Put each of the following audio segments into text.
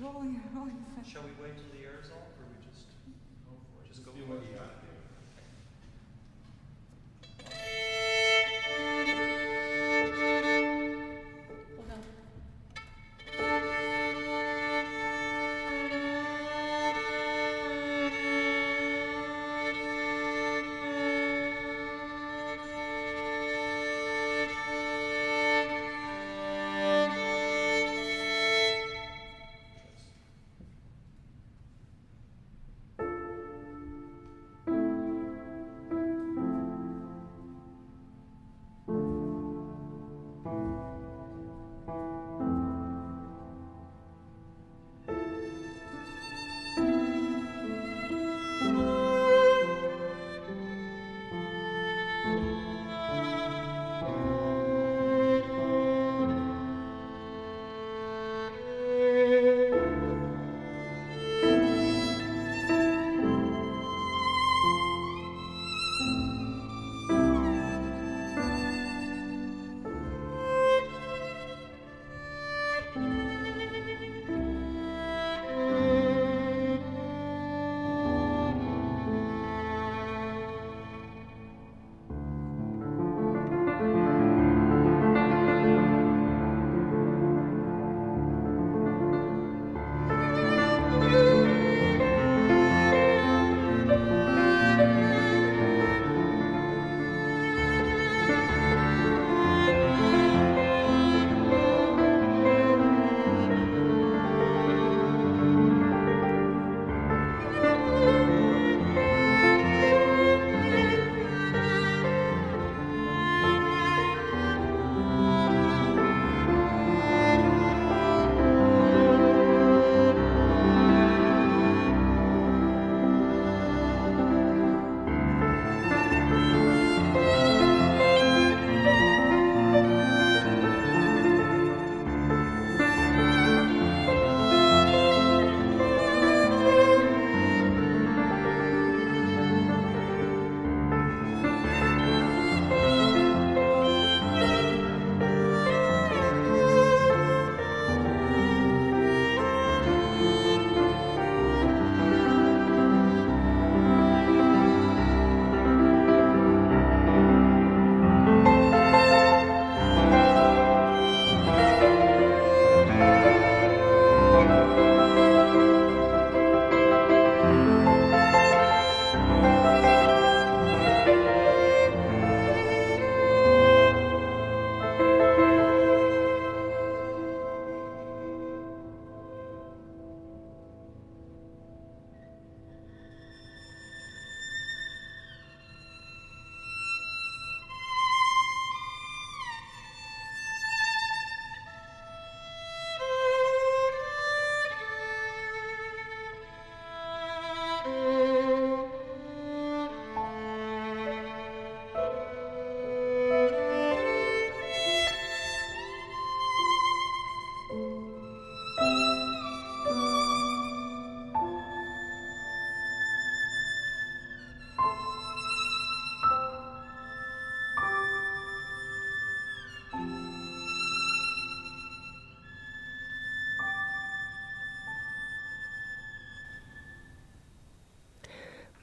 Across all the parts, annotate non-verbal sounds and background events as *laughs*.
rolling, rolling. Shall we wait till the air is off, or we just, just go for it?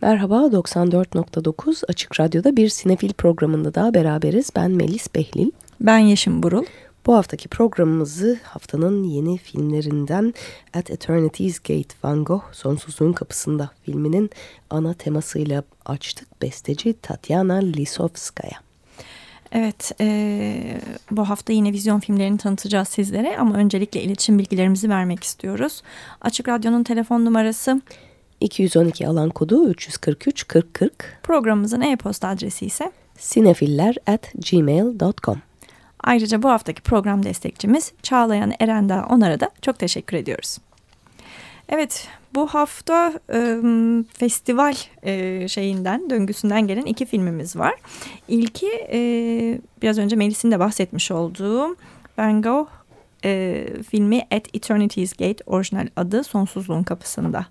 Merhaba 94.9 Açık Radyo'da bir sinefil programında daha beraberiz. Ben Melis Behlil. Ben Yeşim Burul. Bu haftaki programımızı haftanın yeni filmlerinden At Eternity's Gate Van Gogh Sonsuzluğun Kapısında filminin ana temasıyla açtık. Besteci Tatyana Lisovskaya. Evet, e, bu hafta yine vizyon filmlerini tanıtacağız sizlere ama öncelikle iletişim bilgilerimizi vermek istiyoruz. Açık Radyo'nun telefon numarası 212 alan kodu 343 4040. Programımızın e-posta adresi ise sinefiller at gmail.com. Ayrıca bu haftaki program destekçimiz Çağlayan Erenda Onar'a da çok teşekkür ediyoruz. Evet bu hafta e, festival e, şeyinden döngüsünden gelen iki filmimiz var. İlki e, biraz önce Melis'in de bahsetmiş olduğu Van Gogh e, filmi At Eternity's Gate orijinal adı Sonsuzluğun Kapısında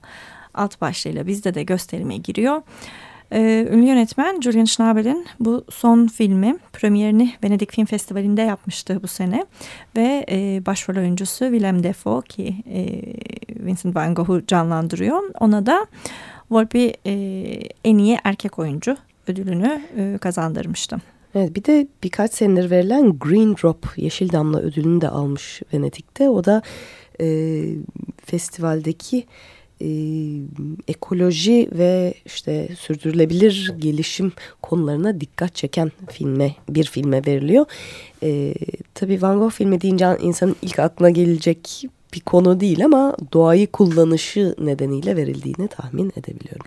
alt başlığıyla bizde de gösterime giriyor. Ee, ünlü yönetmen Julian Schnabel'in bu son filmi premierini Venedik Film Festivali'nde yapmıştı bu sene ve e, başrol oyuncusu Willem Dafoe ki e, Vincent Van Gogh'u canlandırıyor. Ona da Volpe e, en iyi erkek oyuncu ödülünü e, kazandırmıştı. Evet bir de birkaç senedir verilen Green Drop Yeşil Damla ödülünü de almış Venedik'te. O da e, festivaldeki e, ekoloji ve işte sürdürülebilir gelişim konularına dikkat çeken filme bir filme veriliyor. E, tabii Van Gogh filmi deyince insanın ilk aklına gelecek bir konu değil ama doğayı kullanışı nedeniyle verildiğini tahmin edebiliyorum.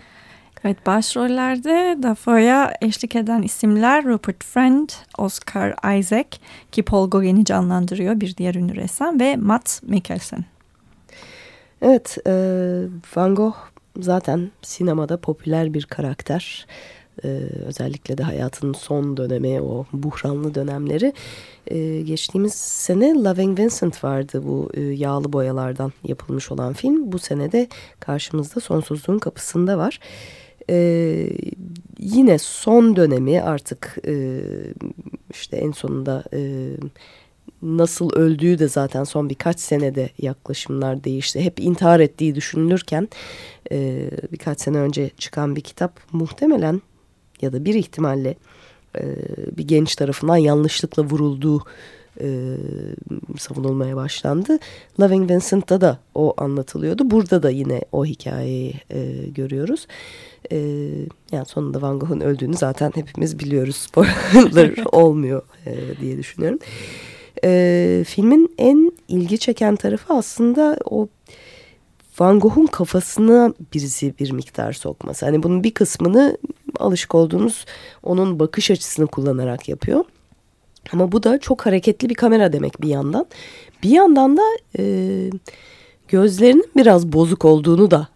Evet başrollerde Dafoe'ya eşlik eden isimler Rupert Friend, Oscar Isaac ki Paul Gauguin'i canlandırıyor bir diğer ünlü ressam ve Matt Mikkelsen. Evet e, Van Gogh zaten sinemada popüler bir karakter. Ee, özellikle de hayatının son dönemi o buhranlı dönemleri. Ee, geçtiğimiz sene Loving Vincent vardı bu e, yağlı boyalardan yapılmış olan film. Bu sene de karşımızda Sonsuzluğun Kapısında var. Ee, yine son dönemi artık e, işte en sonunda e, nasıl öldüğü de zaten son birkaç senede yaklaşımlar değişti. Hep intihar ettiği düşünülürken e, birkaç sene önce çıkan bir kitap muhtemelen ya da bir ihtimalle e, bir genç tarafından yanlışlıkla vurulduğu e, savunulmaya başlandı. Loving Vincent'ta da o anlatılıyordu. Burada da yine o hikayeyi e, görüyoruz. E, yani sonunda Van Gogh'un öldüğünü zaten hepimiz biliyoruz. Spoiler *laughs* olmuyor e, diye düşünüyorum. E, filmin en ilgi çeken tarafı aslında o Van Gogh'un kafasına birisi bir miktar sokması. Hani bunun bir kısmını alışık olduğumuz onun bakış açısını kullanarak yapıyor. Ama bu da çok hareketli bir kamera demek bir yandan. Bir yandan da e, gözlerinin biraz bozuk olduğunu da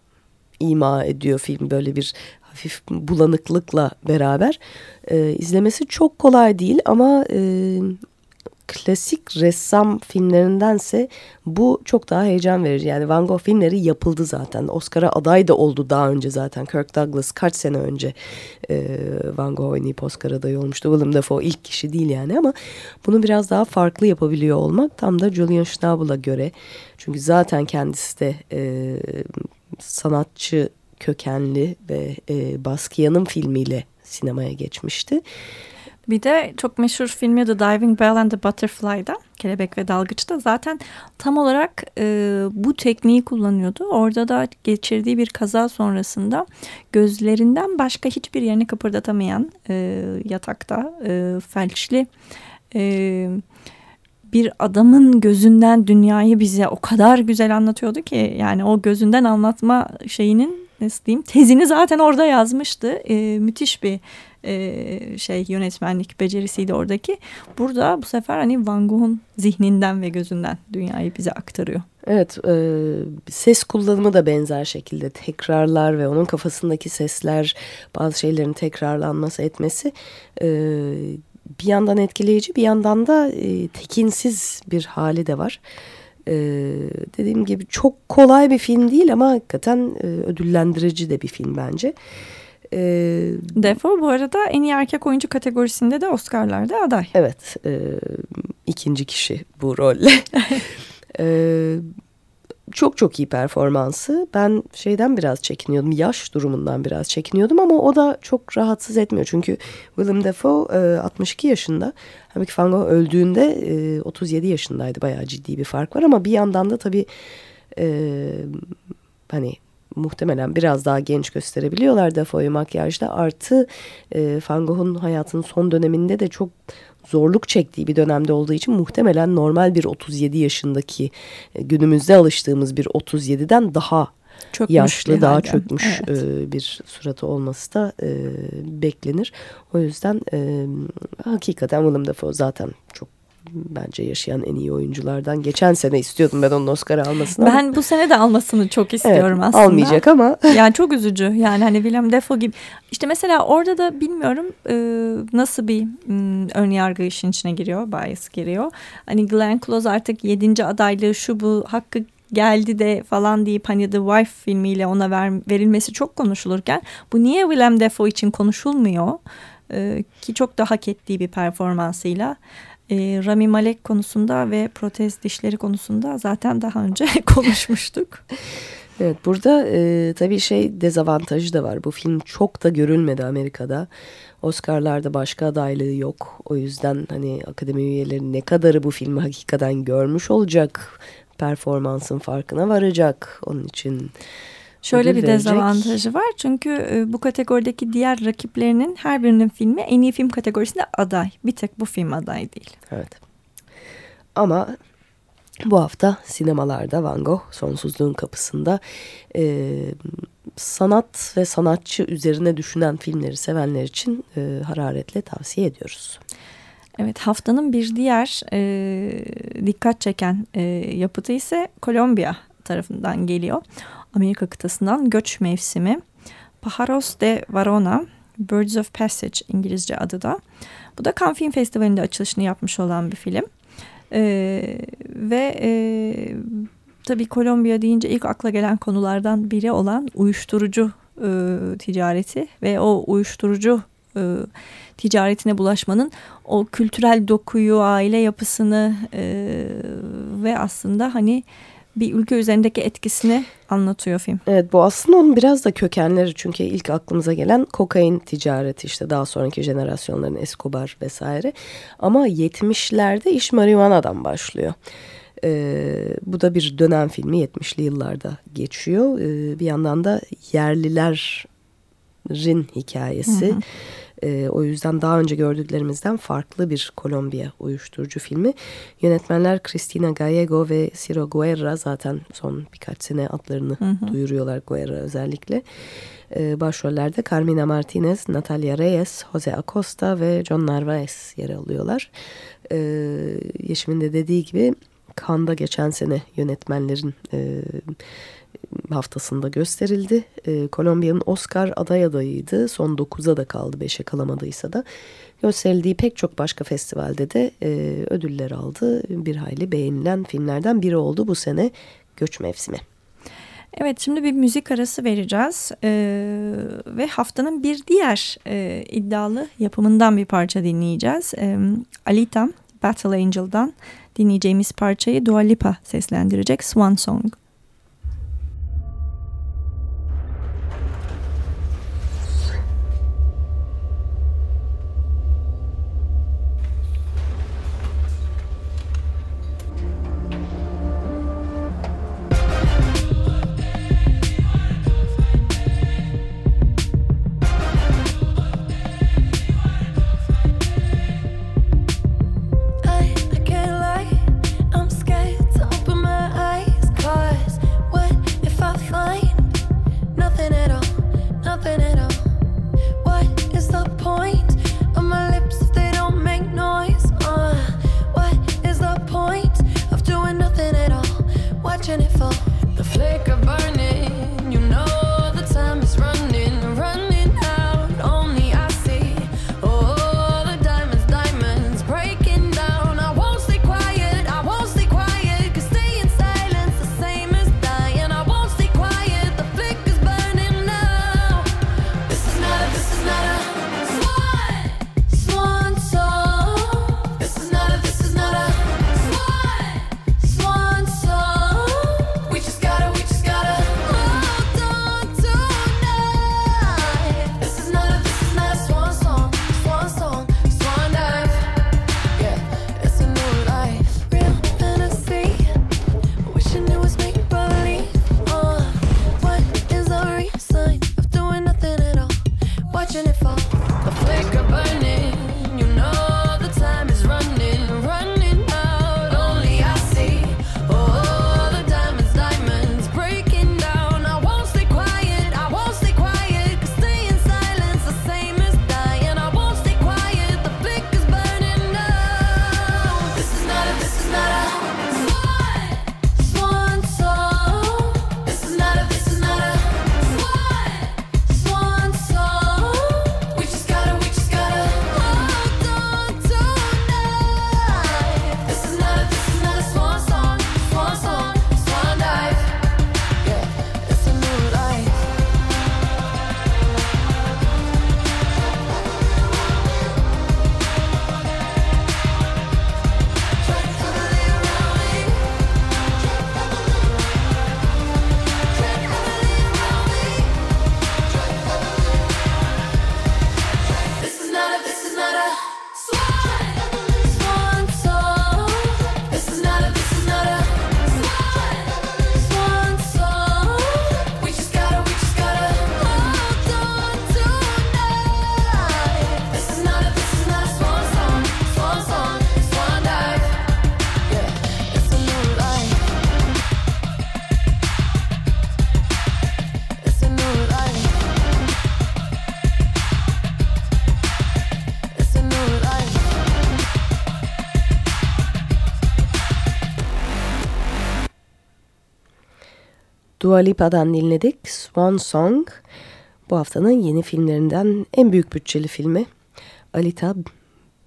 ima ediyor film böyle bir hafif bulanıklıkla beraber. E, izlemesi çok kolay değil ama e, klasik ressam filmlerindense bu çok daha heyecan verici. Yani Van Gogh filmleri yapıldı zaten. Oscar'a aday da oldu daha önce zaten. Kirk Douglas kaç sene önce e, Van Gogh oynayıp Oscar adayı olmuştu. Willem Dafoe ilk kişi değil yani ama bunu biraz daha farklı yapabiliyor olmak tam da Julian Schnabel'a göre. Çünkü zaten kendisi de e, sanatçı kökenli ve e, Basquiat'ın filmiyle sinemaya geçmişti. Bir de çok meşhur filmi The Diving Bell and the Butterfly'da Kelebek ve Dalgıç'ta zaten tam olarak e, bu tekniği kullanıyordu. Orada da geçirdiği bir kaza sonrasında gözlerinden başka hiçbir yerini kıpırdatamayan e, yatakta e, felçli e, bir adamın gözünden dünyayı bize o kadar güzel anlatıyordu ki yani o gözünden anlatma şeyinin nasıl diyeyim tezini zaten orada yazmıştı. E, müthiş bir e, şey yönetmenlik becerisiydi oradaki. Burada bu sefer hani Van Gogh'un zihninden ve gözünden dünyayı bize aktarıyor. Evet, e, ses kullanımı da benzer şekilde tekrarlar ve onun kafasındaki sesler, bazı şeylerin tekrarlanması etmesi e, bir yandan etkileyici, bir yandan da e, tekinsiz bir hali de var. Ee, dediğim gibi çok kolay bir film değil ama hakikaten e, ödüllendirici de bir film bence. Ee, Defo bu arada en iyi erkek oyuncu kategorisinde de Oscar'larda aday. Evet e, ikinci kişi bu rolle. *laughs* e, çok çok iyi performansı. Ben şeyden biraz çekiniyordum. Yaş durumundan biraz çekiniyordum ama o da çok rahatsız etmiyor. Çünkü Willem Dafoe e, 62 yaşında. Halbuki Van Gogh öldüğünde e, 37 yaşındaydı. Bayağı ciddi bir fark var ama bir yandan da tabii e, hani muhtemelen biraz daha genç gösterebiliyorlar Defoe'yu makyajda. Artı e, Van Gogh'un hayatının son döneminde de çok zorluk çektiği bir dönemde olduğu için muhtemelen normal bir 37 yaşındaki e, günümüzde alıştığımız bir 37'den daha çökmüş yaşlı daha halde. çökmüş evet. e, bir suratı olması da e, beklenir. O yüzden hakikaten Willem Dafoe zaten çok bence yaşayan en iyi oyunculardan. Geçen sene istiyordum ben onun Oscar almasını. Ben ama. bu sene de almasını çok istiyorum evet, aslında. Almayacak ama. *laughs* yani çok üzücü. Yani hani Willem Dafoe gibi. İşte mesela orada da bilmiyorum e, nasıl bir m, ön yargı işin içine giriyor. Bias giriyor. Hani Glenn Close artık yedinci adaylığı şu bu hakkı geldi de falan deyip hani The Wife filmiyle ona ver, verilmesi çok konuşulurken bu niye Willem Dafoe için konuşulmuyor? Ee, ki çok da hak ettiği bir performansıyla e, Rami Malek konusunda ve protez dişleri konusunda zaten daha önce *laughs* konuşmuştuk. Evet burada e, tabii şey dezavantajı da var. Bu film çok da görülmedi Amerika'da. Oscar'larda başka adaylığı yok. O yüzden hani akademi üyeleri ne kadarı bu filmi hakikaten görmüş olacak. Performansın farkına varacak. Onun için Şöyle ödül bir verecek. dezavantajı var. Çünkü e, bu kategorideki diğer rakiplerinin her birinin filmi en iyi film kategorisinde aday. Bir tek bu film aday değil. Evet. Ama bu hafta sinemalarda Van Gogh Sonsuzluğun Kapısı'nda e, sanat ve sanatçı üzerine düşünen filmleri sevenler için e, hararetle tavsiye ediyoruz. Evet haftanın bir diğer e, dikkat çeken e, yapıtı ise Kolombiya tarafından geliyor. Amerika kıtasından Göç Mevsimi. Pajaros de Varona, Birds of Passage İngilizce adı da. Bu da Cannes Film Festivali'nde açılışını yapmış olan bir film. Ee, ve e, tabii Kolombiya deyince ilk akla gelen konulardan biri olan uyuşturucu e, ticareti ve o uyuşturucu e, ticaretine bulaşmanın o kültürel dokuyu, aile yapısını e, ve aslında hani bir ülke üzerindeki etkisini anlatıyor film. Evet bu aslında onun biraz da kökenleri çünkü ilk aklımıza gelen kokain ticareti işte daha sonraki jenerasyonların Escobar vesaire. Ama 70'lerde iş marihuanadan başlıyor. Ee, bu da bir dönem filmi 70'li yıllarda geçiyor. Ee, bir yandan da yerlilerin hikayesi. Hı hı. Ee, o yüzden daha önce gördüklerimizden farklı bir Kolombiya uyuşturucu filmi. Yönetmenler Cristina Gallego ve Ciro Guerra zaten son birkaç sene adlarını Hı hı. duyuruyorlar Guerra özellikle. Ee, başrollerde Carmina Martinez, Natalia Reyes, Jose Acosta ve John Narvaez yer alıyorlar. Ee, Yeşim'in de dediği gibi Cannes'da geçen sene yönetmenlerin e, haftasında gösterildi. Ee, Kolombiya'nın Oscar aday adayıydı. Son 9'a da kaldı 5'e kalamadıysa da. Gösterildiği pek çok başka festivalde de e, ödüller aldı. Bir hayli beğenilen filmlerden biri oldu bu sene Göç Mevsimi. Evet şimdi bir müzik arası vereceğiz Ee, ve haftanın bir diğer e, iddialı yapımından bir parça dinleyeceğiz. Ee, Alita Battle Angel'dan dinleyeceğimiz parçayı Dua Lipa seslendirecek Swan Song. Dua Lipa'dan dinledik. Swan Song. Bu haftanın yeni filmlerinden en büyük bütçeli filmi. Alita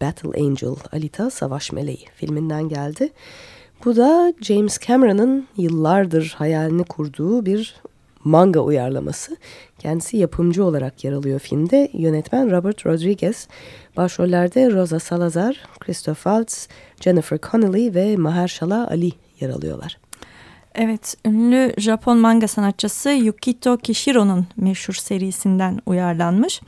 Battle Angel, Alita Savaş Meleği filminden geldi. Bu da James Cameron'ın yıllardır hayalini kurduğu bir manga uyarlaması. Kendisi yapımcı olarak yer alıyor filmde. Yönetmen Robert Rodriguez. Başrollerde Rosa Salazar, Christoph Waltz, Jennifer Connelly ve Mahershala Ali yer alıyorlar. Evet, ünlü Japon manga sanatçısı Yukito Kishiro'nun meşhur serisinden uyarlanmış.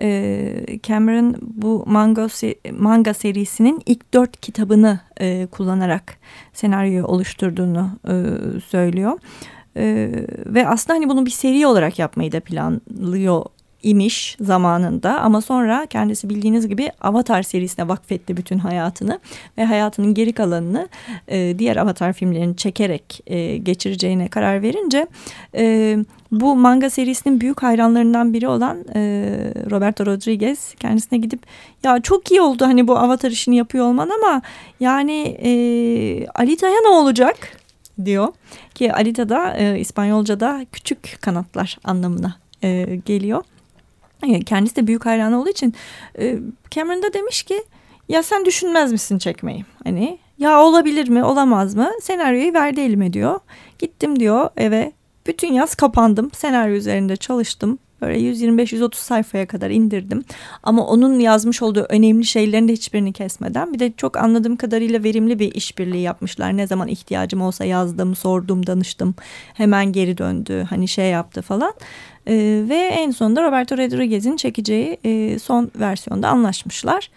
Ee, Cameron bu manga, manga serisinin ilk dört kitabını e, kullanarak senaryoyu oluşturduğunu e, söylüyor. E, ve aslında hani bunu bir seri olarak yapmayı da planlıyor imiş zamanında ama sonra kendisi bildiğiniz gibi Avatar serisine vakfetti bütün hayatını ve hayatının geri kalanını e, diğer Avatar filmlerini çekerek e, geçireceğine karar verince e, bu manga serisinin büyük hayranlarından biri olan e, Roberto Rodriguez kendisine gidip ya çok iyi oldu hani bu Avatar işini yapıyor olman ama yani e, Alita'ya ne olacak diyor ki Alita da e, İspanyolca'da küçük kanatlar anlamına e, geliyor. Kendisi de büyük hayranı olduğu için e, Cameron da demiş ki ya sen düşünmez misin çekmeyi? Hani ya olabilir mi olamaz mı? Senaryoyu verdi elime diyor. Gittim diyor eve bütün yaz kapandım. Senaryo üzerinde çalıştım. Böyle 125-130 sayfaya kadar indirdim. Ama onun yazmış olduğu önemli şeylerin de hiçbirini kesmeden. Bir de çok anladığım kadarıyla verimli bir işbirliği yapmışlar. Ne zaman ihtiyacım olsa yazdım, sordum, danıştım. Hemen geri döndü. Hani şey yaptı falan. Ee, ve en sonunda Roberto Rodriguez'in çekeceği e, son versiyonda anlaşmışlar.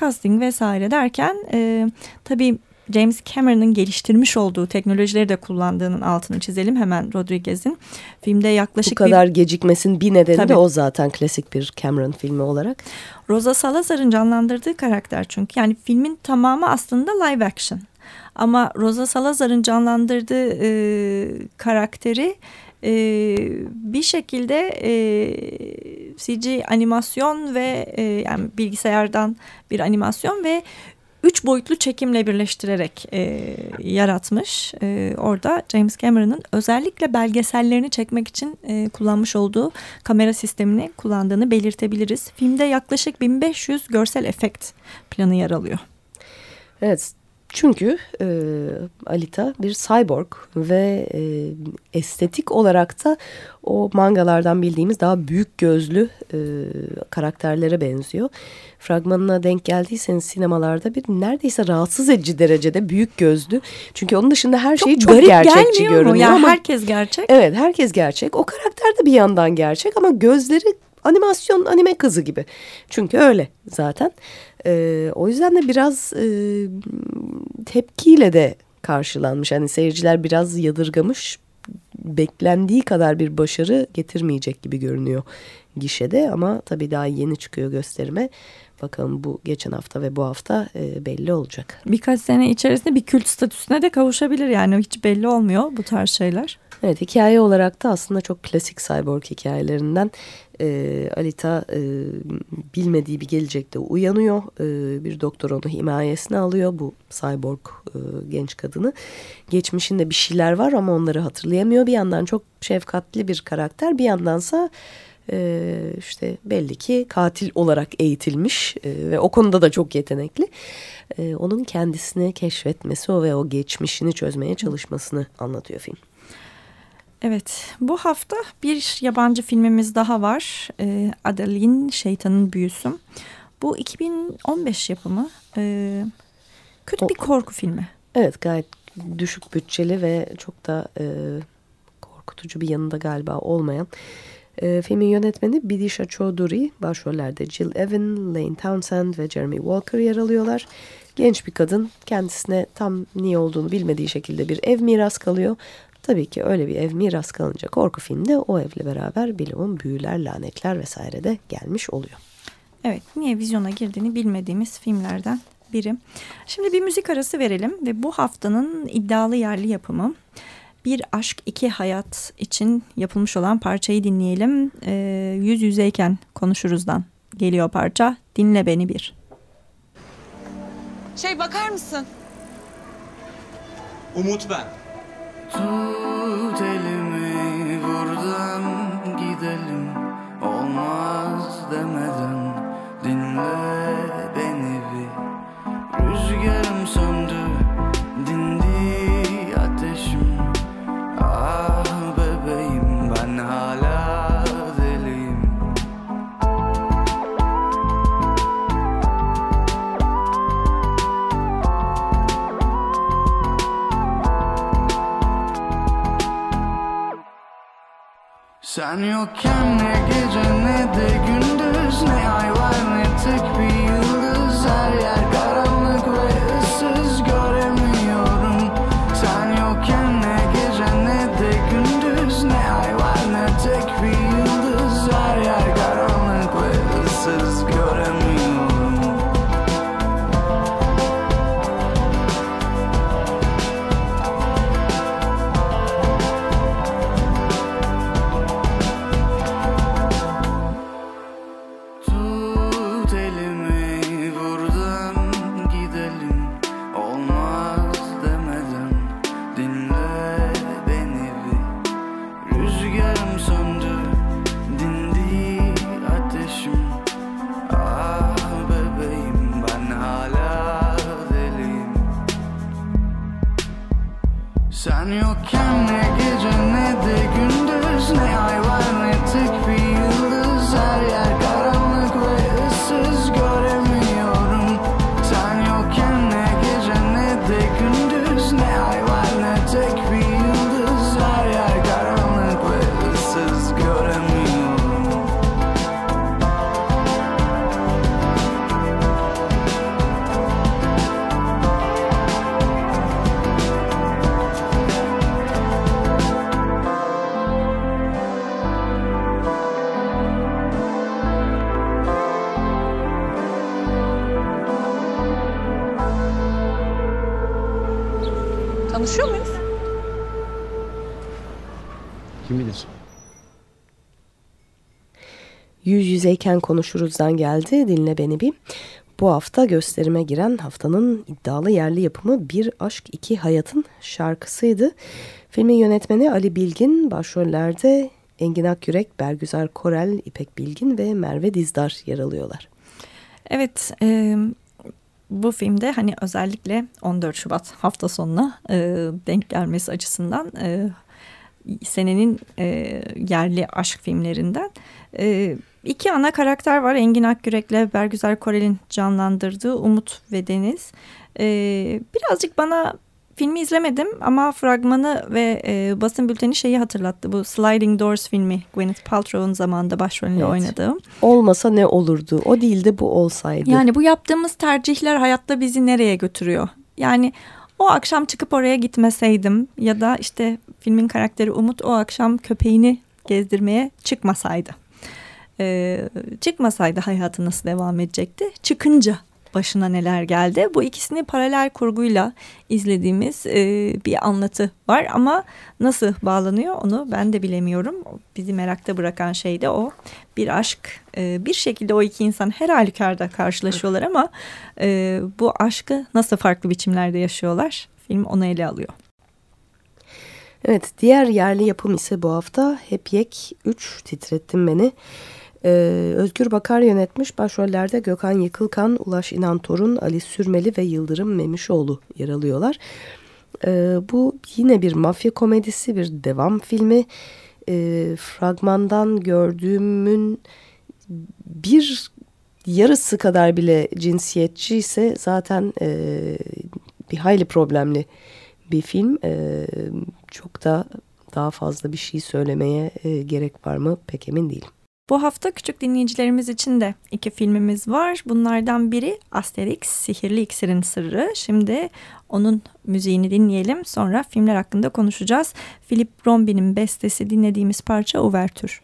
Casting vesaire derken e, tabii James Cameron'ın geliştirmiş olduğu teknolojileri de kullandığının altını çizelim hemen Rodriguez'in. Filmde yaklaşık Bu kadar gecikmesin bir nedeni Tabii. de o zaten klasik bir Cameron filmi olarak. bir Rosa Salazar'ın canlandırdığı karakter çünkü. Yani filmin tamamı aslında live action. Ama Rosa Salazar'ın canlandırdığı e, karakteri e, bir şekilde e, CG animasyon ve e, yani bilgisayardan bir animasyon ve üç boyutlu çekimle birleştirerek e, yaratmış. E, orada James Cameron'ın özellikle belgesellerini çekmek için e, kullanmış olduğu kamera sistemini kullandığını belirtebiliriz. Filmde yaklaşık 1500 görsel efekt planı yer alıyor. Evet çünkü e, Alita bir cyborg ve e, estetik olarak da o mangalardan bildiğimiz daha büyük gözlü e, karakterlere benziyor. Fragmanına denk geldiyseniz sinemalarda bir neredeyse rahatsız edici derecede büyük gözlü. Çünkü onun dışında her şey çok, garip gerçekçi gelmiyor görünüyor mu? Yani ama herkes gerçek. Evet herkes gerçek. O karakter de bir yandan gerçek ama gözleri animasyon anime kızı gibi. Çünkü öyle zaten. Ee, o yüzden de biraz e, tepkiyle de karşılanmış. Hani seyirciler biraz yadırgamış. Beklendiği kadar bir başarı getirmeyecek gibi görünüyor gişede ama tabii daha yeni çıkıyor gösterime. Bakalım bu geçen hafta ve bu hafta e, belli olacak. Birkaç sene içerisinde bir kült statüsüne de kavuşabilir yani hiç belli olmuyor bu tarz şeyler. Evet hikaye olarak da aslında çok klasik cyborg hikayelerinden e, Alita e, bilmediği bir gelecekte uyanıyor. E, bir doktor onu himayesine alıyor bu cyborg e, genç kadını. Geçmişinde bir şeyler var ama onları hatırlayamıyor. Bir yandan çok şefkatli bir karakter bir yandansa e, işte belli ki katil olarak eğitilmiş e, ve o konuda da çok yetenekli. E, onun kendisini keşfetmesi o ve o geçmişini çözmeye çalışmasını anlatıyor film. Evet bu hafta bir yabancı filmimiz daha var. Ee, Adeline Şeytanın Büyüsü. Bu 2015 yapımı. Ee, kötü O- bir korku filmi. Evet gayet düşük bütçeli ve çok da e, korkutucu bir yanında galiba olmayan E, filmin yönetmeni Bidisha Chaudhuri, başrollerde Jill Evan, Lane Townsend ve Jeremy Walker yer alıyorlar. Genç bir kadın kendisine tam niye olduğunu bilmediği şekilde bir ev miras kalıyor. Tabii ki öyle bir ev miras kalınca korku filmde o evle beraber bilimum büyüler, lanetler vesaire de gelmiş oluyor. Evet, niye vizyona girdiğini bilmediğimiz filmlerden biri. Şimdi bir müzik arası verelim ve bu haftanın iddialı yerli yapımı Bir Aşk İki Hayat için yapılmış olan parçayı dinleyelim. Ee, yüz yüzeyken konuşuruzdan geliyor parça. Dinle beni bir. Şey bakar mısın? Umut ben. Tut elimi buradan gidelim. Olmaz demeden dinle Sen yokken ne gece ne de gündüz Ne ay var ne tek bir Yüz yüzeyken konuşuruzdan geldi dinle beni bir. Bu hafta gösterime giren haftanın iddialı yerli yapımı Bir Aşk İki Hayat'ın şarkısıydı. Filmin yönetmeni Ali Bilgin, başrollerde Engin Akyürek, Bergüzar Korel, İpek Bilgin ve Merve Dizdar yer alıyorlar. Evet, e, bu filmde hani özellikle 14 Şubat hafta sonuna e, denk gelmesi açısından e, senenin e, yerli aşk filmlerinden e, iki ana karakter var. Engin Akgürek'le Bergüzar Korel'in canlandırdığı Umut ve Deniz. E, birazcık bana filmi izlemedim ama fragmanı ve e, basın bülteni şeyi hatırlattı. Bu Sliding Doors filmi Gwyneth Paltrow'un zamanında başrolünde Evet. oynadığı. Olmasa ne olurdu? O değil de bu olsaydı. Yani bu yaptığımız tercihler hayatta bizi nereye götürüyor? Yani o akşam çıkıp oraya gitmeseydim ya da işte filmin karakteri Umut o akşam köpeğini gezdirmeye çıkmasaydı. Ee, çıkmasaydı hayatı nasıl devam edecekti? Çıkınca başına neler geldi? Bu ikisini paralel kurguyla izlediğimiz e, bir anlatı var ama nasıl bağlanıyor onu ben de bilemiyorum. Bizi merakta bırakan şey de o. Bir aşk e, bir şekilde o iki insan her halükarda karşılaşıyorlar ama e, bu aşkı nasıl farklı biçimlerde yaşıyorlar? Film onu ele alıyor. Evet diğer yerli yapım ise bu hafta Hep Yek 3 Titrettin Beni. Ee, Özgür Bakar yönetmiş başrollerde Gökhan Yıkılkan, Ulaş İnan Torun, Ali Sürmeli ve Yıldırım Memişoğlu yer alıyorlar. Ee, bu yine bir mafya komedisi, bir devam filmi. Ee, fragmandan gördüğümün bir yarısı kadar bile cinsiyetçi ise zaten e, bir hayli problemli bir film. E, çok da daha fazla bir şey söylemeye e, gerek var mı pek emin değilim. Bu hafta küçük dinleyicilerimiz için de iki filmimiz var. Bunlardan biri Asterix, Sihirli İksirin Sırrı. Şimdi onun müziğini dinleyelim. Sonra filmler hakkında konuşacağız. Philip Rombi'nin bestesi dinlediğimiz parça Uvertür.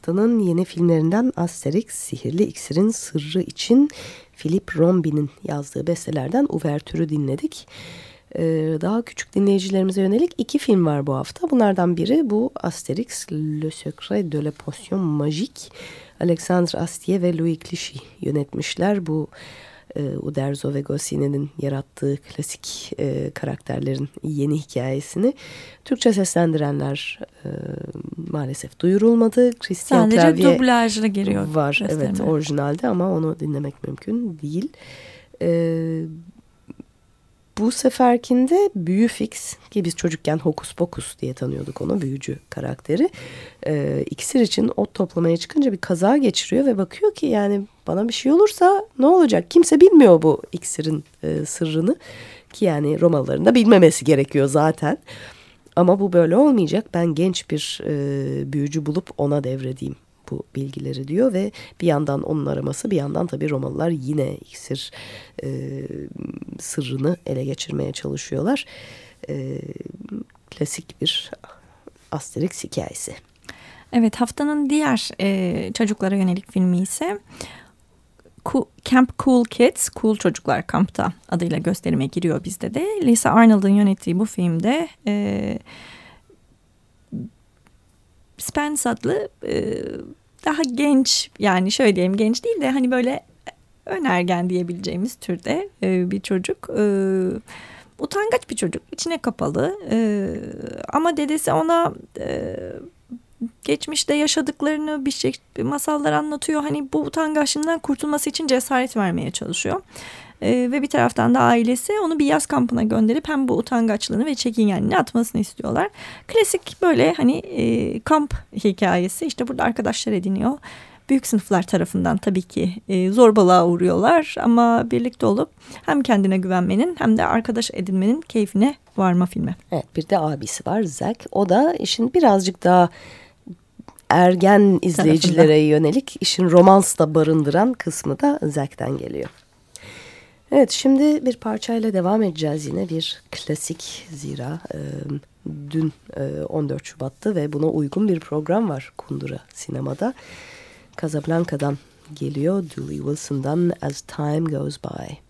Haftanın yeni filmlerinden Asterix, Sihirli İksirin Sırrı için Philip Rombi'nin yazdığı bestelerden Uvertür'ü dinledik. Ee, daha küçük dinleyicilerimize yönelik iki film var bu hafta. Bunlardan biri bu Asterix, Le Secret de la Potion Magique. Alexandre Astier ve Louis Clichy yönetmişler. Bu e, Uderzo ve Goscinny'nin yarattığı klasik e, karakterlerin yeni hikayesini Türkçe seslendirenler e, maalesef duyurulmadı. Christian Sadece Clavier dublajlı giriyor. Var gösterime. evet orijinalde ama onu dinlemek mümkün değil. E, bu seferkinde büyü fix ki biz çocukken hokus pokus diye tanıyorduk onu büyücü karakteri. E, iksir için ot toplamaya çıkınca bir kaza geçiriyor ve bakıyor ki yani bana bir şey olursa ne olacak? Kimse bilmiyor bu iksirin e, sırrını ki yani Romalıların da bilmemesi gerekiyor zaten. Ama bu böyle olmayacak. Ben genç bir e, büyücü bulup ona devredeyim bu bilgileri diyor ve bir yandan onun araması bir yandan tabii Romalılar yine iksir e, sırrını ele geçirmeye çalışıyorlar. E, klasik bir Asterix hikayesi. Evet haftanın diğer e, çocuklara yönelik filmi ise Camp Cool Kids, Cool Çocuklar Kampta adıyla gösterime giriyor bizde de. Lisa Arnold'un yönettiği bu filmde e, Spence adlı e, daha genç yani şöyle diyeyim genç değil de hani böyle önergen diyebileceğimiz türde e, bir çocuk. E, utangaç bir çocuk içine kapalı e, ama dedesi ona e, geçmişte yaşadıklarını bir şey bir masallar anlatıyor. Hani bu utangaçlığından kurtulması için cesaret vermeye çalışıyor. Ee, ve bir taraftan da ailesi onu bir yaz kampına gönderip hem bu utangaçlığını ve çekingenliğini atmasını istiyorlar. Klasik böyle hani e, kamp hikayesi işte burada arkadaşlar ediniyor. Büyük sınıflar tarafından tabii ki e, zorbalığa uğruyorlar ama birlikte olup hem kendine güvenmenin hem de arkadaş edinmenin keyfine varma filmi. Evet bir de abisi var Zack. O da işin birazcık daha ergen izleyicilere yönelik işin romansla barındıran kısmı da Zack'ten geliyor. Evet şimdi bir parçayla devam edeceğiz yine bir klasik zira e, dün e, 14 Şubat'tı ve buna uygun bir program var Kundura sinemada. Casablanca'dan geliyor Dooley Wilson'dan As Time Goes By.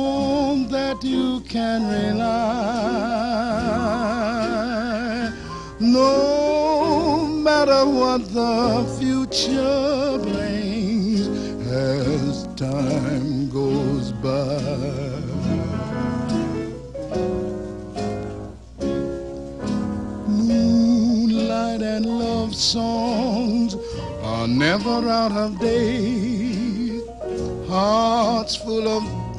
that you can rely. No matter what the future brings as time goes by. Moonlight and love songs are never out of date. Hearts full of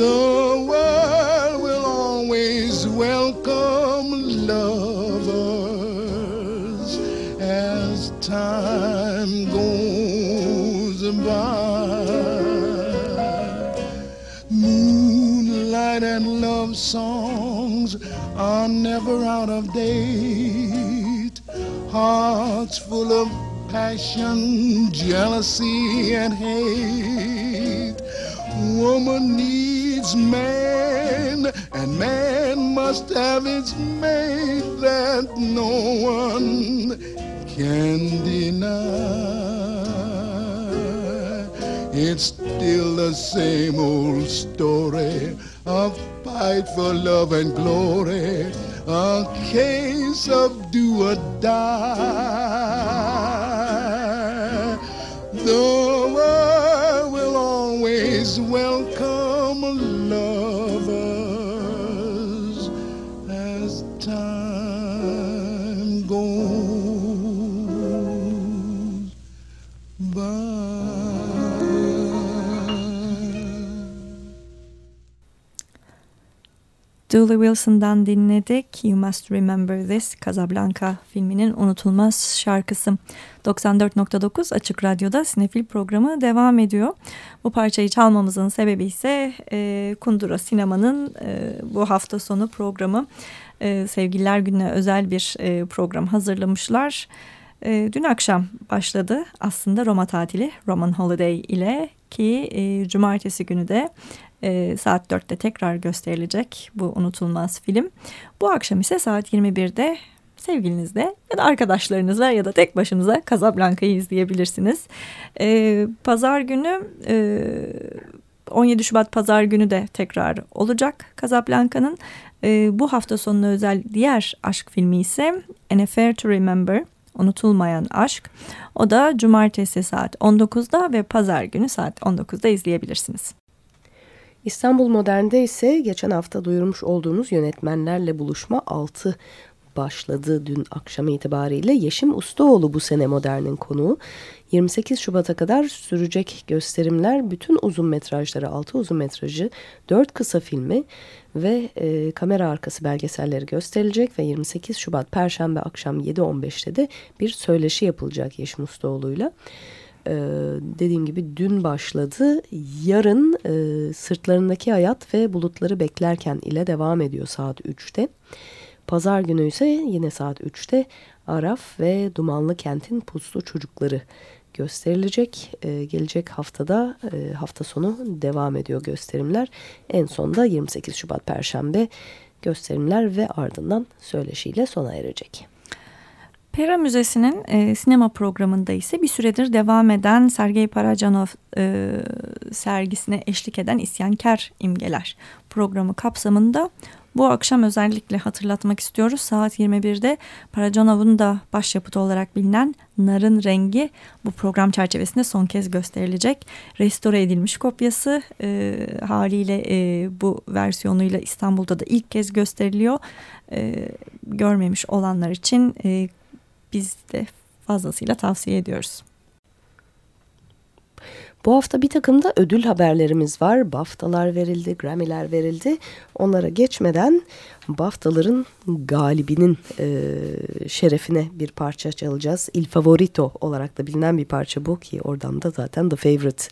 The world will always welcome lovers as time goes by. Moonlight and love songs are never out of date. Hearts full of passion, jealousy, and hate. Woman needs man, and man must have its mate that no one can deny. It's still the same old story of fight for love and glory, a case of do or die. The world will always welcome love. Dooley Wilson'dan dinledik. You Must Remember This, Casablanca filminin unutulmaz şarkısı. 94.9 Açık Radyo'da Sinefil programı devam ediyor. Bu parçayı çalmamızın sebebi ise e, Kundura Sinema'nın e, bu hafta sonu programı. E, Sevgililer Günü'ne özel bir e, program hazırlamışlar. E, dün akşam başladı aslında Roma tatili, Roman Holiday ile ki e, cumartesi günü de e, saat 4'te tekrar gösterilecek bu unutulmaz film. Bu akşam ise saat 21'de sevgilinizle ya da arkadaşlarınızla ya da tek başınıza Casablanca'yı izleyebilirsiniz. E, Pazar günü e, 17 Şubat Pazar günü de tekrar olacak Casablanca'nın. E, bu hafta sonuna özel diğer aşk filmi ise An Affair to Remember. Unutulmayan Aşk. O da cumartesi saat 19'da ve pazar günü saat 19'da izleyebilirsiniz. İstanbul Modern'de ise geçen hafta duyurmuş olduğumuz yönetmenlerle buluşma 6 başladı dün akşam itibariyle. Yeşim Ustaoğlu bu sene Modern'in konuğu. 28 Şubat'a kadar sürecek gösterimler bütün uzun metrajları, 6 uzun metrajı, 4 kısa filmi ve e, kamera arkası belgeselleri gösterilecek ve 28 Şubat Perşembe akşam 7.15'te de bir söyleşi yapılacak Yeşim Ustaoğlu'yla. Ee, dediğim gibi dün başladı. Yarın e, sırtlarındaki hayat ve bulutları beklerken ile devam ediyor saat 3'te. Pazar günü ise yine saat 3'te Araf ve Dumanlı Kent'in Puslu Çocukları gösterilecek. Ee, gelecek haftada e, hafta sonu devam ediyor gösterimler. En sonda 28 Şubat Perşembe gösterimler ve ardından söyleşiyle sona erecek. Pera Müzesi'nin e, sinema programında ise bir süredir devam eden Sergei Parajanov e, sergisine eşlik eden İsyankar İmgeler programı kapsamında bu akşam özellikle hatırlatmak istiyoruz. Saat 21'de Parajanov'un da başyapıtı olarak bilinen Narın Rengi bu program çerçevesinde son kez gösterilecek. Restore edilmiş kopyası e, haliyle e, bu versiyonuyla İstanbul'da da ilk kez gösteriliyor. E, görmemiş olanlar için e, biz de fazlasıyla tavsiye ediyoruz. Bu hafta bir takım da ödül haberlerimiz var. BAFTA'lar verildi, Grammy'ler verildi. Onlara geçmeden BAFTA'ların galibinin e, şerefine bir parça çalacağız. Il Favorito olarak da bilinen bir parça bu ki oradan da zaten The Favorite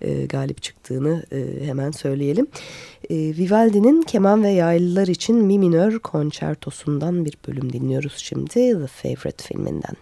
e, galip çıktığını e, hemen söyleyelim. E, Vivaldi'nin keman ve yaylılar için mi minör konçertosundan bir bölüm dinliyoruz şimdi The Favorite filminden.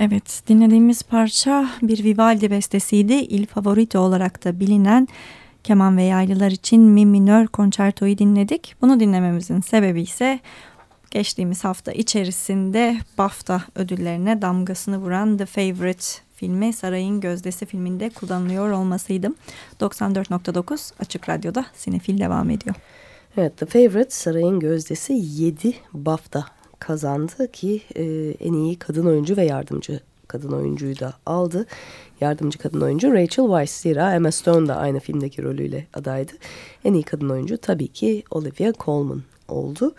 Evet dinlediğimiz parça bir Vivaldi bestesiydi. Il Favorito olarak da bilinen keman ve yaylılar için mi minör konçertoyu dinledik. Bunu dinlememizin sebebi ise geçtiğimiz hafta içerisinde BAFTA ödüllerine damgasını vuran The Favorite filmi Sarayın Gözdesi filminde kullanılıyor olmasıydı. 94.9 Açık Radyo'da Sinefil devam ediyor. Evet The Favorite Sarayın Gözdesi 7 BAFTA kazandı ki e, en iyi kadın oyuncu ve yardımcı kadın oyuncuyu da aldı. Yardımcı kadın oyuncu Rachel Weisz zira Emma Stone da aynı filmdeki rolüyle adaydı. En iyi kadın oyuncu tabii ki Olivia Colman oldu.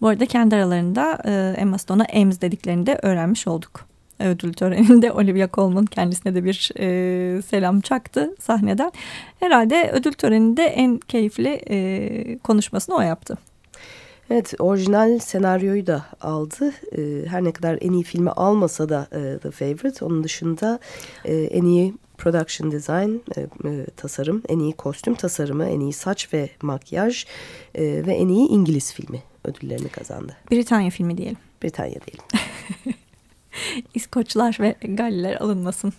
Bu arada kendi aralarında e, Emma Stone'a Ems dediklerini de öğrenmiş olduk. Ödül töreninde *laughs* Olivia Colman kendisine de bir e, selam çaktı sahneden. Herhalde ödül töreninde en keyifli e, konuşmasını o yaptı. Evet orijinal senaryoyu da aldı. Ee, her ne kadar en iyi filmi almasa da e, The Favorite. Onun dışında e, en iyi production design e, e, tasarım, en iyi kostüm tasarımı, en iyi saç ve makyaj e, ve en iyi İngiliz filmi ödüllerini kazandı. Britanya filmi diyelim. Britanya değil. *laughs* İskoçlar ve Galliler alınmasın.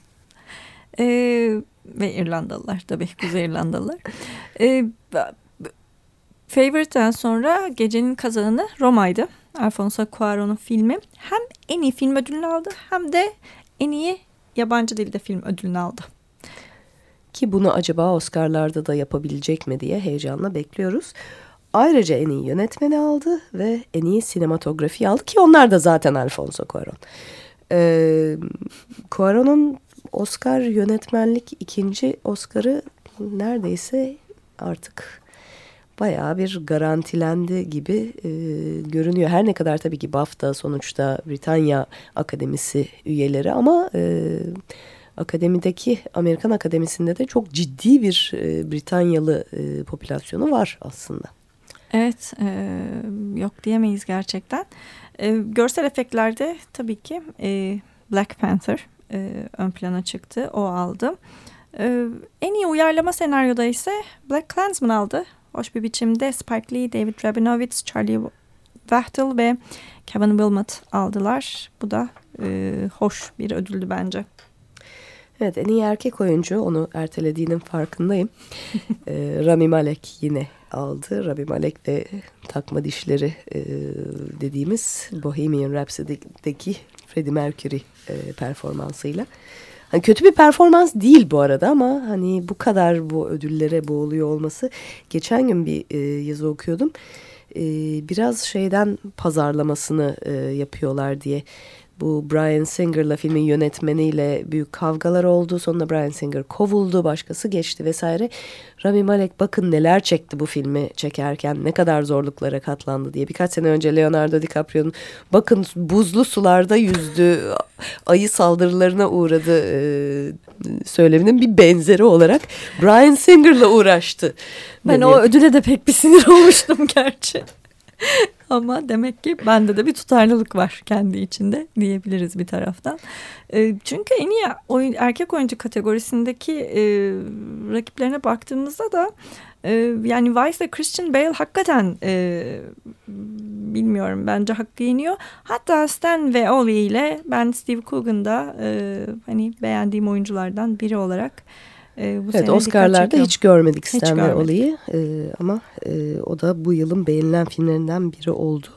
Ee, ve İrlandalılar tabii Kuzey İrlandalılar. Ee, Favorite'den sonra gecenin kazananı Roma'ydı. Alfonso Cuarón'un filmi. Hem en iyi film ödülünü aldı hem de en iyi yabancı dilde film ödülünü aldı. Ki bunu acaba Oscar'larda da yapabilecek mi diye heyecanla bekliyoruz. Ayrıca en iyi yönetmeni aldı ve en iyi sinematografi aldı ki onlar da zaten Alfonso Cuarón. Ee, Cuarón'un Oscar yönetmenlik ikinci Oscar'ı neredeyse artık bayağı bir garantilendi gibi e, görünüyor. Her ne kadar tabii ki BAFTA sonuçta Britanya Akademisi üyeleri ama e, akademideki Amerikan Akademisi'nde de çok ciddi bir e, Britanyalı e, popülasyonu var aslında. Evet e, yok diyemeyiz gerçekten. E, görsel efektlerde tabii ki e, Black Panther e, ön plana çıktı o aldı. E, en iyi uyarlama senaryoda ise Black Klansman aldı hoş bir biçimde Spike Lee, David Rabinowitz, Charlie Wachtel ve Kevin Wilmot aldılar. Bu da e, hoş bir ödüldü bence. Evet en iyi erkek oyuncu onu ertelediğinin farkındayım. *laughs* e, Rami Malek yine aldı. Rami Malek de takma dişleri e, dediğimiz Bohemian Rhapsody'deki Freddie Mercury e, performansıyla. Hani kötü bir performans değil bu arada ama hani bu kadar bu ödüllere boğuluyor olması. Geçen gün bir e, yazı okuyordum. E, biraz şeyden pazarlamasını e, yapıyorlar diye bu Brian Singer'la filmin yönetmeniyle büyük kavgalar oldu. Sonunda Brian Singer kovuldu, başkası geçti vesaire. Rami Malek bakın neler çekti bu filmi çekerken, ne kadar zorluklara katlandı diye. Birkaç sene önce Leonardo DiCaprio'nun bakın buzlu sularda yüzdü, ayı saldırılarına uğradı e, söyleminin bir benzeri olarak Brian Singer'la uğraştı. Ben o ödüle de pek bir sinir *laughs* olmuştum gerçi. Ama demek ki bende de bir tutarlılık var kendi içinde diyebiliriz bir taraftan. E, çünkü en iyi oyun, erkek oyuncu kategorisindeki e, rakiplerine baktığımızda da e, yani Vice ve Christian Bale hakikaten e, bilmiyorum bence hakkı yeniyor. Hatta Stan ve Ollie ile ben Steve Coogan'da e, hani beğendiğim oyunculardan biri olarak e, bu evet, Oscar'larda hiç görmedik hiç Stan ve Ollie'yi e, ama e, o da bu yılın beğenilen filmlerinden biri oldu.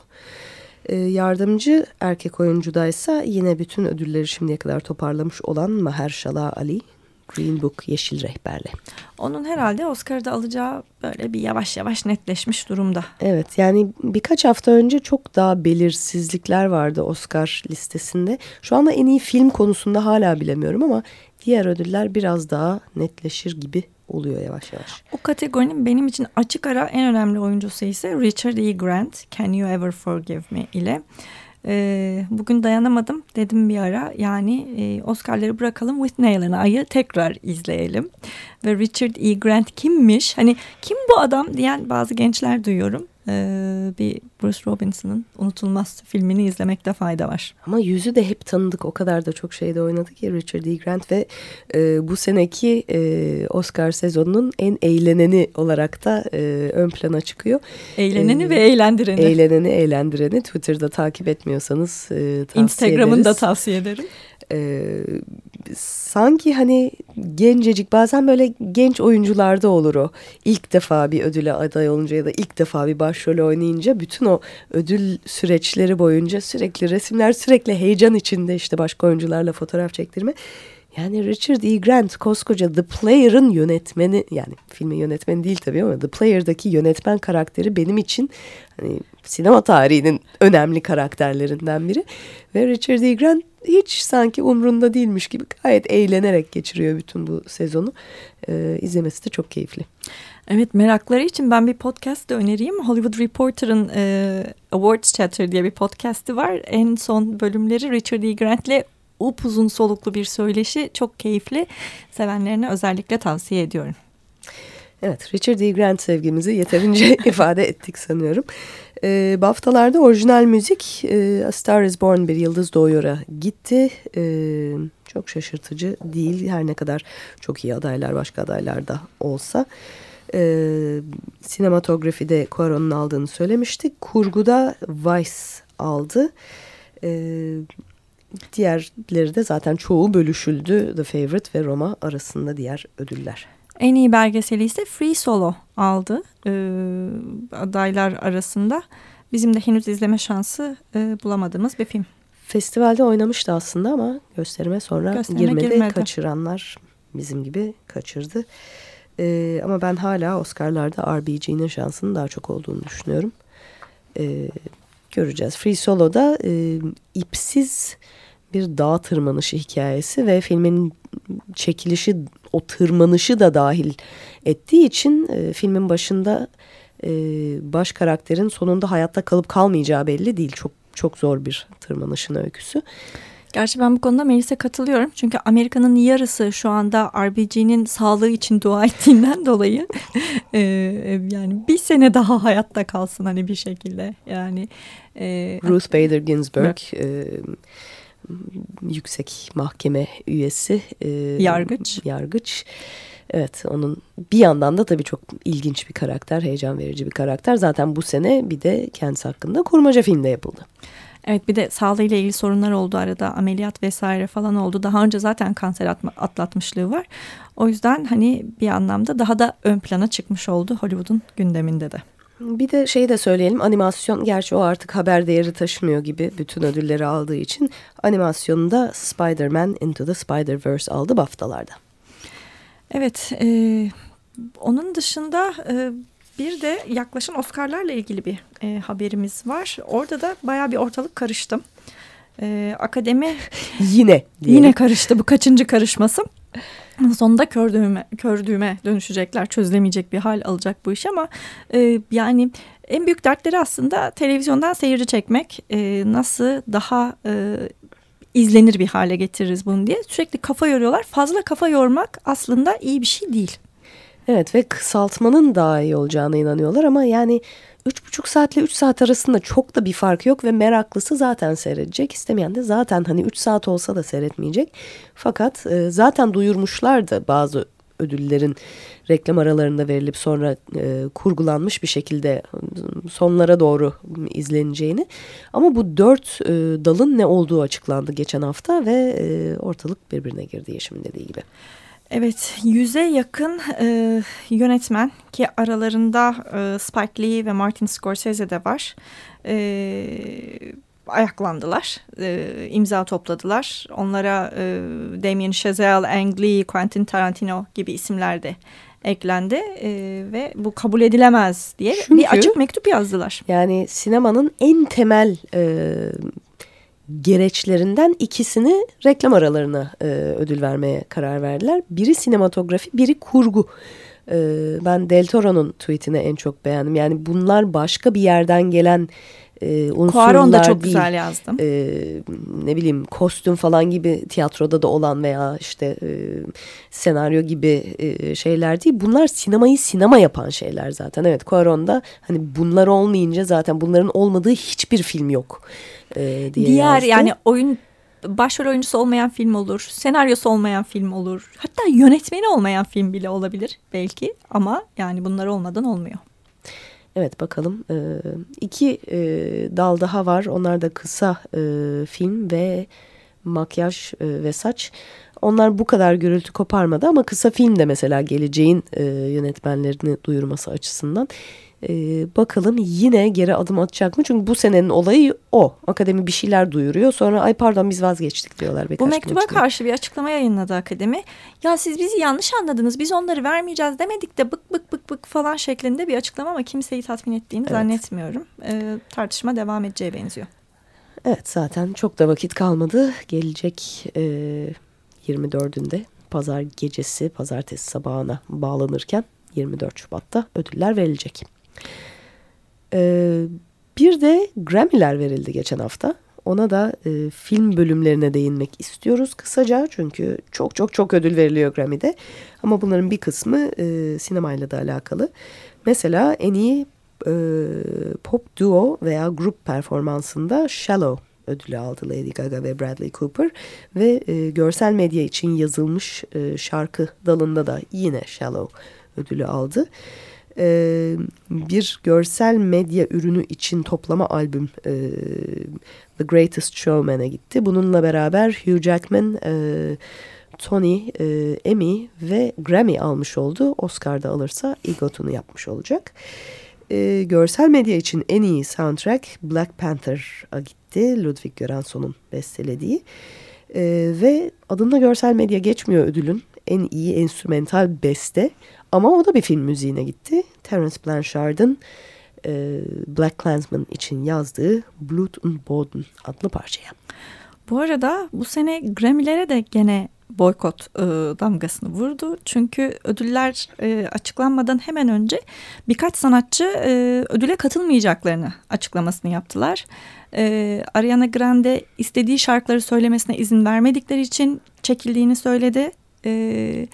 E, yardımcı erkek oyuncudaysa yine bütün ödülleri şimdiye kadar toparlamış olan Mahershala Ali Green Book Yeşil Rehberle. Onun herhalde Oscar'da alacağı böyle bir yavaş yavaş netleşmiş durumda. Evet yani birkaç hafta önce çok daha belirsizlikler vardı Oscar listesinde. Şu anda en iyi film konusunda hala bilemiyorum ama diğer ödüller biraz daha netleşir gibi oluyor yavaş yavaş. O kategorinin benim için açık ara en önemli oyuncusu ise Richard E. Grant, Can You Ever Forgive Me ile. Ee, bugün dayanamadım dedim bir ara yani e, Oscar'ları bırakalım Whitney Ayı tekrar izleyelim. Ve Richard E. Grant kimmiş hani kim bu adam diyen bazı gençler duyuyorum e, bir Bruce Robinson'ın unutulmaz filmini izlemekte fayda var. Ama yüzü de hep tanıdık. O kadar da çok şeyde oynadı ki Richard E. Grant ve e, bu seneki e, Oscar sezonunun en eğleneni olarak da e, ön plana çıkıyor. Eğleneni e, ve eğlendireni. Eğleneni, eğlendireni. Twitter'da takip etmiyorsanız e, tavsiye Instagram'ın da tavsiye ederim. E, sanki hani gencecik bazen böyle genç oyuncularda olur o. İlk defa bir ödüle aday olunca ya da ilk defa bir başrol oynayınca bütün o ödül süreçleri boyunca sürekli resimler sürekli heyecan içinde işte başka oyuncularla fotoğraf çektirme. Yani Richard E. Grant koskoca The Player'ın yönetmeni yani filmin yönetmeni değil tabii ama The Player'daki yönetmen karakteri benim için hani sinema tarihinin önemli karakterlerinden biri. Ve Richard E. Grant hiç sanki umrunda değilmiş gibi gayet eğlenerek geçiriyor bütün bu sezonu. Ee, izlemesi de çok keyifli. Evet merakları için ben bir podcast da önereyim. Hollywood Reporter'ın e, Awards Chatter diye bir podcast'i var. En son bölümleri Richard E. Grant'le upuzun soluklu bir söyleşi. Çok keyifli. Sevenlerine özellikle tavsiye ediyorum. Evet Richard E. Grant sevgimizi yeterince *laughs* ifade ettik sanıyorum. E, BAFTA'larda orijinal müzik e, A Star Is Born Bir Yıldız Doğuyor'a gitti. E, çok şaşırtıcı değil her ne kadar çok iyi adaylar başka adaylar da olsa. E, sinematografide Cuaron'un aldığını söylemiştik. Kurguda Vice aldı. E, diğerleri de zaten çoğu bölüşüldü. The Favorite ve Roma arasında diğer ödüller. En iyi belgeseli ise Free Solo aldı e, adaylar arasında. Bizim de henüz izleme şansı e, bulamadığımız bir film. Festivalde oynamıştı aslında ama gösterime sonra Gösterime girmedi. girmedi. Kaçıranlar bizim gibi kaçırdı. Ee, ama ben hala Oscar'larda RBG'nin şansının daha çok olduğunu düşünüyorum. Ee, göreceğiz. Free Solo'da e, ipsiz bir dağ tırmanışı hikayesi ve filmin çekilişi o tırmanışı da dahil ettiği için e, filmin başında e, baş karakterin sonunda hayatta kalıp kalmayacağı belli değil. Çok çok zor bir tırmanışın öyküsü. Gerçi ben bu konuda Melis'e katılıyorum. Çünkü Amerika'nın yarısı şu anda RBG'nin sağlığı için dua *laughs* ettiğinden dolayı e, yani bir sene daha hayatta kalsın hani bir şekilde. Yani e, Ruth Bader Ginsburg e, yüksek mahkeme üyesi. E, Yargıç. Yargıç. Evet onun bir yandan da tabii çok ilginç bir karakter, heyecan verici bir karakter. Zaten bu sene bir de kendisi hakkında kurmaca filmde yapıldı. Evet bir de sağlığıyla ilgili sorunlar oldu arada ameliyat vesaire falan oldu. Daha önce zaten kanser atma, atlatmışlığı var. O yüzden hani bir anlamda daha da ön plana çıkmış oldu Hollywood'un gündeminde de. Bir de şey de söyleyelim animasyon gerçi o artık haber değeri taşımıyor gibi bütün ödülleri aldığı için animasyonunda Spider-Man Into the Spider-Verse aldı BAFTA'larda. Evet e, onun dışında e, bir de yaklaşan Oscar'larla ilgili bir e, haberimiz var. Orada da baya bir ortalık karıştı. E, akademi *laughs* Yine. diyelim. yine karıştı bu kaçıncı karışması. Sonunda kör düğme, dönüşecekler. Çözülemeyecek bir hal alacak bu iş ama e, yani en büyük dertleri aslında televizyondan seyirci çekmek. E, nasıl daha e, izlenir bir hale getiririz bunu diye sürekli kafa yoruyorlar. Fazla kafa yormak aslında iyi bir şey değil. Evet ve kısaltmanın daha iyi olacağına inanıyorlar ama yani üç buçuk saatle üç saat arasında çok da bir fark yok ve meraklısı zaten seyredecek. istemeyen de zaten hani üç saat olsa da seyretmeyecek. Fakat e, zaten duyurmuşlardı bazı ödüllerin reklam aralarında verilip sonra e, kurgulanmış bir şekilde sonlara doğru izleneceğini. Ama bu dört e, dalın ne olduğu açıklandı geçen hafta ve e, ortalık birbirine girdi Yeşim'in dediği gibi. Evet, yüze yakın e, yönetmen ki aralarında e, Spike Lee ve Martin Scorsese de var. E, ayaklandılar, e, imza topladılar. Onlara e, Damien Chazelle, Ang Lee, Quentin Tarantino gibi isimler de eklendi e, ve bu kabul edilemez diye Çünkü- bir açık mektup yazdılar. Yani sinemanın en temel e, gereçlerinden ikisini reklam aralarına e, ödül vermeye karar verdiler. Biri sinematografi, biri kurgu. E, ben Del Toro'nun tweetini en çok beğendim. Yani bunlar başka bir yerden gelen e, unsurlar Cuaron da çok değil. güzel yazdım. E, ne bileyim kostüm falan gibi tiyatroda da olan veya işte e, senaryo gibi e, şeyler değil. Bunlar sinemayı sinema yapan şeyler zaten. Evet Cuaron'da hani bunlar olmayınca zaten bunların olmadığı hiçbir film yok e, diye Diğer yazdı. yani oyun başrol oyuncusu olmayan film olur, senaryosu olmayan film olur. Hatta yönetmeni olmayan film bile olabilir belki ama yani bunlar olmadan olmuyor. Evet bakalım. E, iki e, dal daha var. Onlar da kısa e, film ve makyaj e, ve saç onlar bu kadar gürültü koparmadı ama kısa film de mesela geleceğin e, yönetmenlerini duyurması açısından e, bakalım yine geri adım atacak mı? Çünkü bu senenin olayı o. Akademi bir şeyler duyuruyor sonra ay pardon biz vazgeçtik diyorlar. Bu mektuba karşı bir açıklama yayınladı akademi. Ya siz bizi yanlış anladınız. Biz onları vermeyeceğiz demedik de bık bık bık bık falan şeklinde bir açıklama ama kimseyi tatmin ettiğini Evet. zannetmiyorum. Ee, tartışma devam edeceğe benziyor. Evet zaten çok da vakit kalmadı. Gelecek e, 24'ünde pazar gecesi pazartesi sabahına bağlanırken 24 Şubat'ta ödüller verilecek. E, bir de Grammy'ler verildi geçen hafta. Ona da e, film bölümlerine değinmek istiyoruz kısaca. Çünkü çok çok çok ödül veriliyor Grammy'de. Ama bunların bir kısmı e, sinemayla da alakalı. Mesela en iyi e, pop duo veya grup performansında Shallow ödülü aldı Lady Gaga ve Bradley Cooper ve e, görsel medya için yazılmış e, şarkı dalında da yine Shallow ödülü aldı. E, bir görsel medya ürünü için toplama albüm e, The Greatest Showman'e gitti. Bununla beraber Hugh Jackman, e, Tony, e, Emmy ve Grammy almış oldu. Oscar'da alırsa EGOT'unu yapmış olacak. E, görsel medya için en iyi soundtrack Black Panther'a gitti. Ludwig Göransson'un bestelediği. E, ve adında görsel medya geçmiyor ödülün. En iyi enstrümental beste. Ama o da bir film müziğine gitti. Terence Blanchard'ın e, Black Klansman için yazdığı Blood and Boden adlı parçaya. Bu arada bu sene Grammy'lere de gene boykot e, damgasını vurdu. Çünkü ödüller e, açıklanmadan hemen önce birkaç sanatçı e, ödüle katılmayacaklarını açıklamasını yaptılar. E, Ariana Grande istediği şarkıları söylemesine izin vermedikleri için çekildiğini söyledi. E,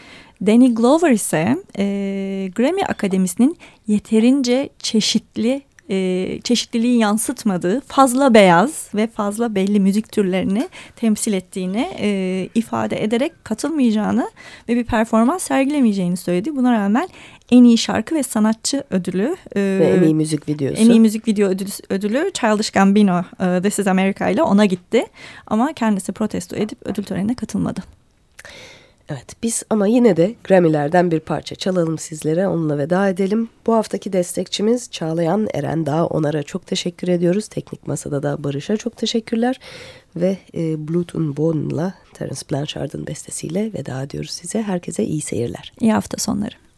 Danny Glover ise e, Grammy Akademisi'nin yeterince çeşitli e, çeşitliliği yansıtmadığı fazla beyaz ve fazla belli müzik türlerini temsil ettiğini e, ifade ederek katılmayacağını ve bir performans sergilemeyeceğini söyledi. Buna rağmen en iyi şarkı ve sanatçı ödülü e, Ve en iyi müzik videosu. en iyi müzik video ödülü, ödülü Childish Gambino e, This is America ile ona gitti. Ama kendisi protesto edip ödül törenine katılmadı. Evet biz ama yine de Grammy'lerden bir parça çalalım sizlere onunla veda edelim. Bu haftaki destekçimiz Çağlayan Eren Dağ Onar'a çok teşekkür ediyoruz. Teknik Masada da Barış'a çok teşekkürler. Ve e, Blood Bone'la Terence Blanchard'ın bestesiyle veda ediyoruz size. Herkese iyi seyirler. İyi hafta sonları.